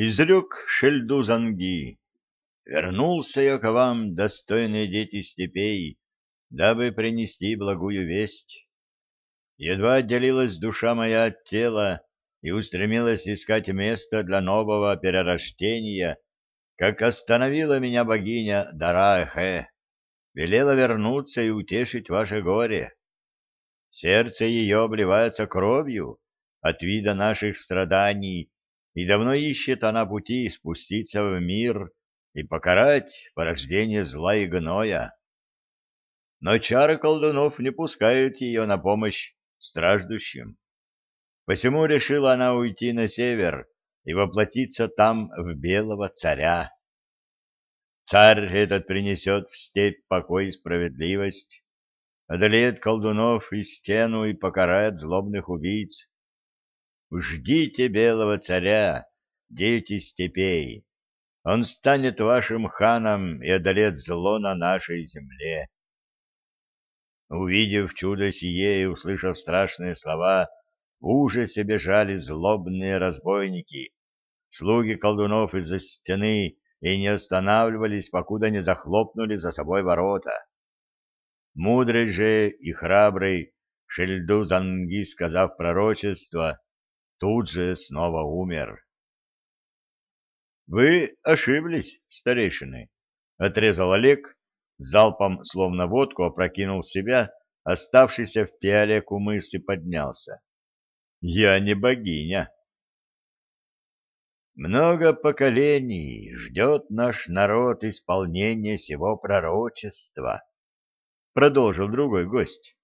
Изрек Шельдузанги. Вернулся я к вам, достойные дети степей, дабы принести благую весть. Едва отделилась душа моя от тела и устремилась искать место для нового перерождения, как остановила меня богиня Дарахе, велела вернуться и утешить ваше горе. Сердце ее обливается кровью от вида наших страданий, и давно ищет она пути спуститься в мир и покарать порождение зла и гноя. Но чары колдунов не пускают ее на помощь страждущим. Посему решила она уйти на север и воплотиться там в белого царя. Царь этот принесет в степь покой и справедливость, одолеет колдунов и стену и покарает злобных убийц. Ждите белого царя, дети степей. Он станет вашим ханом и одолеет зло на нашей земле. Увидев чудо сие и услышав страшные слова, в ужасе бежали злобные разбойники, слуги колдунов из-за стены, и не останавливались, покуда не захлопнули за собой ворота. Мудрый же и храбрый Шельду Занги, сказав пророчество, тут же снова умер. — Вы ошиблись, старейшины, — отрезал Олег, залпом, словно водку, опрокинул себя, оставшийся в пиале кумыс и поднялся. — Я не богиня. Много поколений ждет наш народ исполнения сего пророчества, — продолжил другой гость.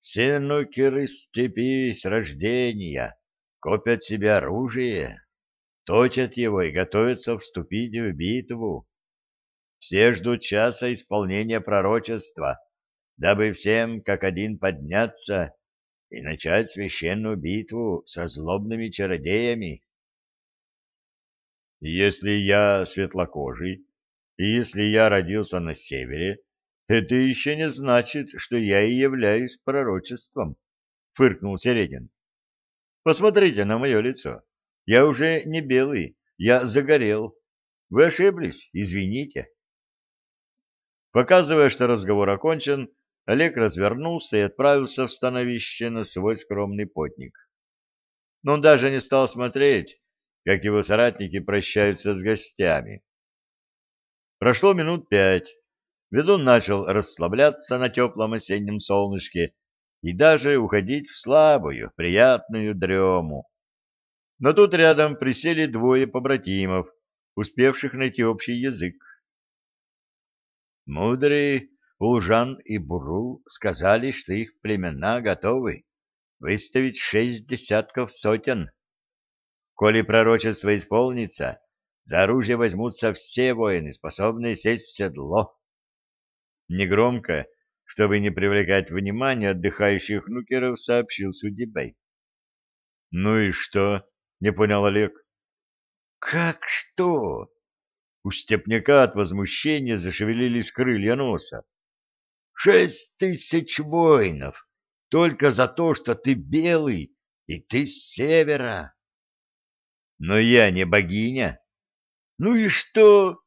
Все нукеры степи с рождения копят себе оружие, точат его и готовятся вступить в битву. Все ждут часа исполнения пророчества, дабы всем как один подняться и начать священную битву со злобными чародеями. Если я светлокожий, и если я родился на севере, это еще не значит, что я и являюсь пророчеством, — фыркнул Середин. Посмотрите на мое лицо. Я уже не белый, я загорел. Вы ошиблись, извините. Показывая, что разговор окончен, Олег развернулся и отправился в становище на свой скромный потник. Но он даже не стал смотреть, как его соратники прощаются с гостями. Прошло минут пять. Ведун начал расслабляться на теплом осеннем солнышке и даже уходить в слабую, приятную дрему. Но тут рядом присели двое побратимов, успевших найти общий язык. Мудрые Ужан и Буру сказали, что их племена готовы выставить шесть десятков сотен. Коли пророчество исполнится, за оружие возьмутся все воины, способные сесть в седло. Негромко, чтобы не привлекать внимание отдыхающих нукеров, сообщил Судибей. — Ну и что? — не понял Олег. — Как что? У степняка от возмущения зашевелились крылья носа. — Шесть тысяч воинов! Только за то, что ты белый, и ты с севера! — Но я не богиня. — Ну и что?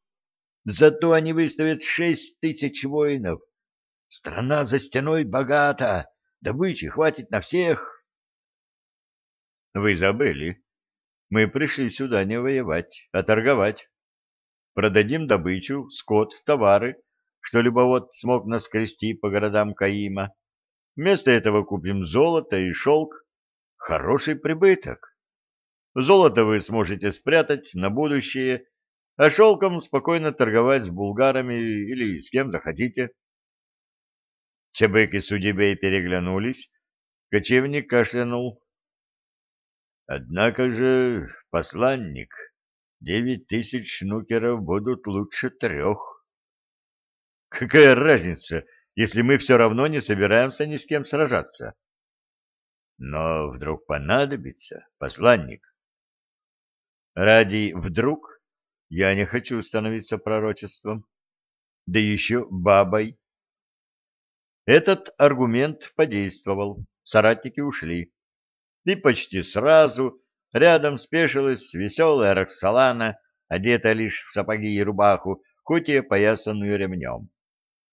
Зато они выставят шесть тысяч воинов, Страна за стеной богата, добычи хватит на всех. Вы забыли. Мы пришли сюда не воевать, а торговать. Продадим добычу, скот, товары, что любовод смог наскрести по городам Каима. Вместо этого купим золото и шелк. Хороший прибыток. Золото вы сможете спрятать на будущее, а шелком спокойно торговать с булгарами или с кем захотите. Чебек и Судебей переглянулись. Кочевник кашлянул. Однако же, посланник, девять тысяч шнукеров будут лучше трех. Какая разница, если мы все равно не собираемся ни с кем сражаться? Но вдруг понадобится, посланник. Ради «вдруг» я не хочу становиться пророчеством, да еще бабой этот аргумент подействовал, соратники ушли. И почти сразу Рядом спешилась веселая Роксолана, одетая лишь в сапоги и рубаху, хоть и опоясанную ремнем.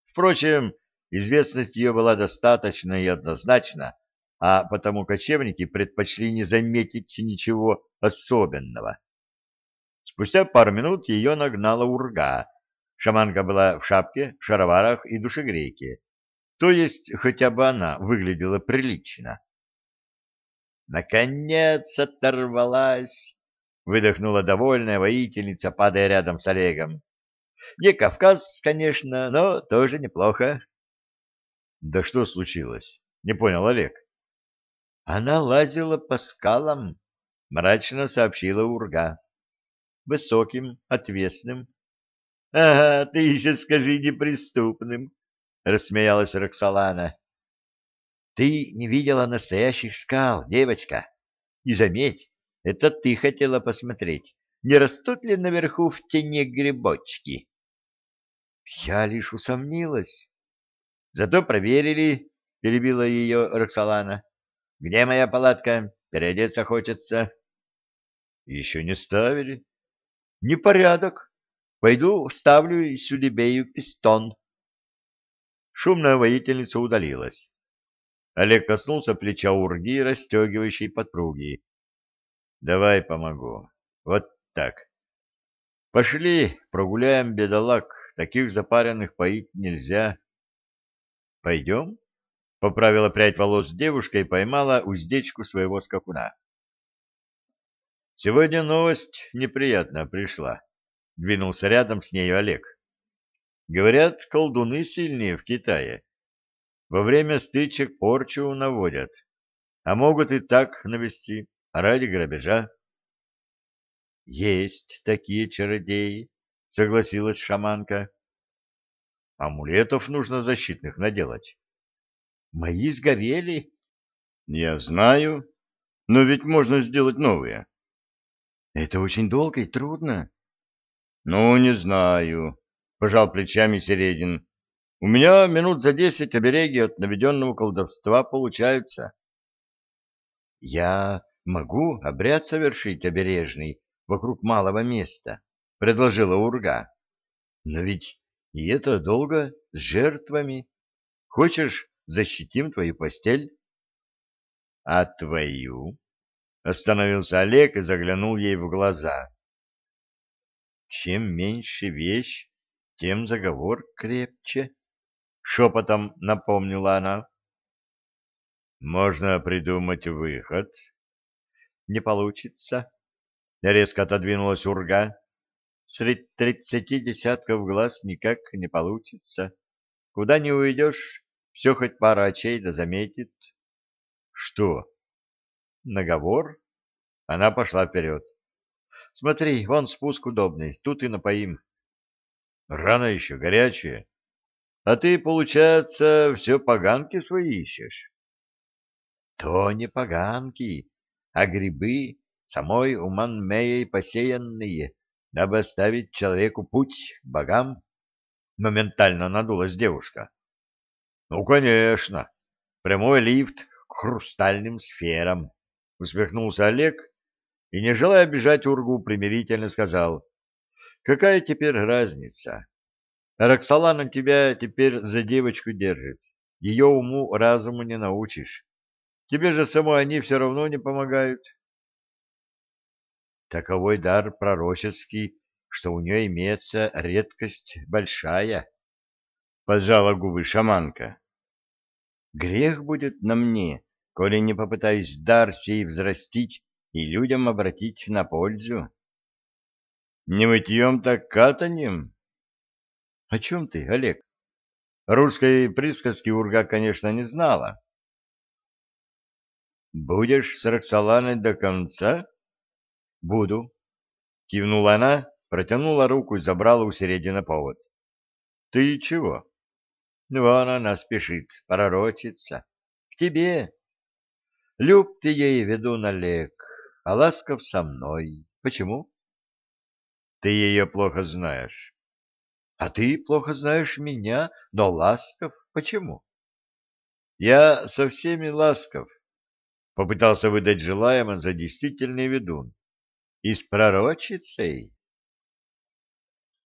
Впрочем, известность ее была достаточна и однозначна, а потому кочевники предпочли не заметить ничего особенного. Спустя пару минут ее нагнала урга. Шаманка была в шапке, шароварах и душегрейке. То есть хотя бы она выглядела прилично. «Наконец оторвалась!» — выдохнула довольная воительница, падая рядом с Олегом. «Не Кавказ, конечно, но тоже неплохо». «Да что случилось?» — не понял Олег. Она лазила по скалам, мрачно сообщила Урга. Высоким, отвесным. — Ага, ты еще скажи неприступным, — рассмеялась Роксолана. — Ты не видела настоящих скал, девочка. И заметь, это ты хотела посмотреть, не растут ли наверху в тени грибочки. Я лишь усомнилась. Зато проверили, — перебила ее Роксолана. Где моя палатка? Переодеться хочется. Еще не ставили. Непорядок. Пойду вставлю Сюлебею пистон. Шумная воительница удалилась. Олег коснулся плеча урги, расстегивающей подпруги. Давай помогу. Вот так. Пошли, прогуляем бедолаг. Таких запаренных поить нельзя. Пойдем? Поправила прядь волос девушка и поймала уздечку своего скакуна. Сегодня новость неприятная пришла. Двинулся рядом с нею Олег. Говорят, колдуны сильнее в Китае. Во время стычек порчу наводят, а могут и так навести, ради грабежа. Есть такие чародеи, согласилась шаманка. Амулетов нужно защитных наделать. Мои сгорели. Я знаю, но ведь можно сделать новые. Это очень долго и трудно. Ну, не знаю, пожал плечами Середин. У меня минут за десять обереги от наведенного колдовства получаются. Я могу обряд совершить обережный вокруг малого места, предложила Урга. Но ведь и это долго с жертвами. Хочешь, защитим твою постель. — А твою? — остановился Олег и заглянул ей в глаза. — Чем меньше вещь, тем заговор крепче, — шепотом напомнила она. — Можно придумать выход. — Не получится. Резко отодвинулась урга. Среди тридцати десятков глаз никак не получится. Куда не уйдешь, все хоть пара очей да заметит. Что? Наговор? Она пошла вперед. Смотри, вон спуск удобный, тут и напоим. Рано еще, горячее. А ты, получается, все поганки свои ищешь? То не поганки, а грибы, самой уманмеей посеянные, дабы оставить человеку путь богам. Моментально надулась девушка. Ну, конечно. Прямой лифт к хрустальным сферам. Усмехнулся Олег и, не желая обижать Ургу, примирительно сказал. Какая теперь разница? Роксолана тебя теперь за девочку держит. Ее уму разуму не научишь. Тебе же самой они все равно не помогают. Таковой дар пророческий, что у нее имеется редкость большая, — поджала губы шаманка. Грех будет на мне, коли не попытаюсь дар сей взрастить и людям обратить на пользу. Не мытьем, так катанем. О чем ты, Олег? Русской присказки Урга, конечно, не знала. Будешь с Роксоланой до конца? Буду. Кивнула она, протянула руку и забрала у середины повод. Ты чего? Вон она спешит, пророчится. К тебе. Люб ты ей, ведун Олег, а ласков со мной. Почему? Ты ее плохо знаешь. А ты плохо знаешь меня, но ласков почему? Я со всеми ласков. Попытался выдать желаемое за действительный ведун. И с пророчицей?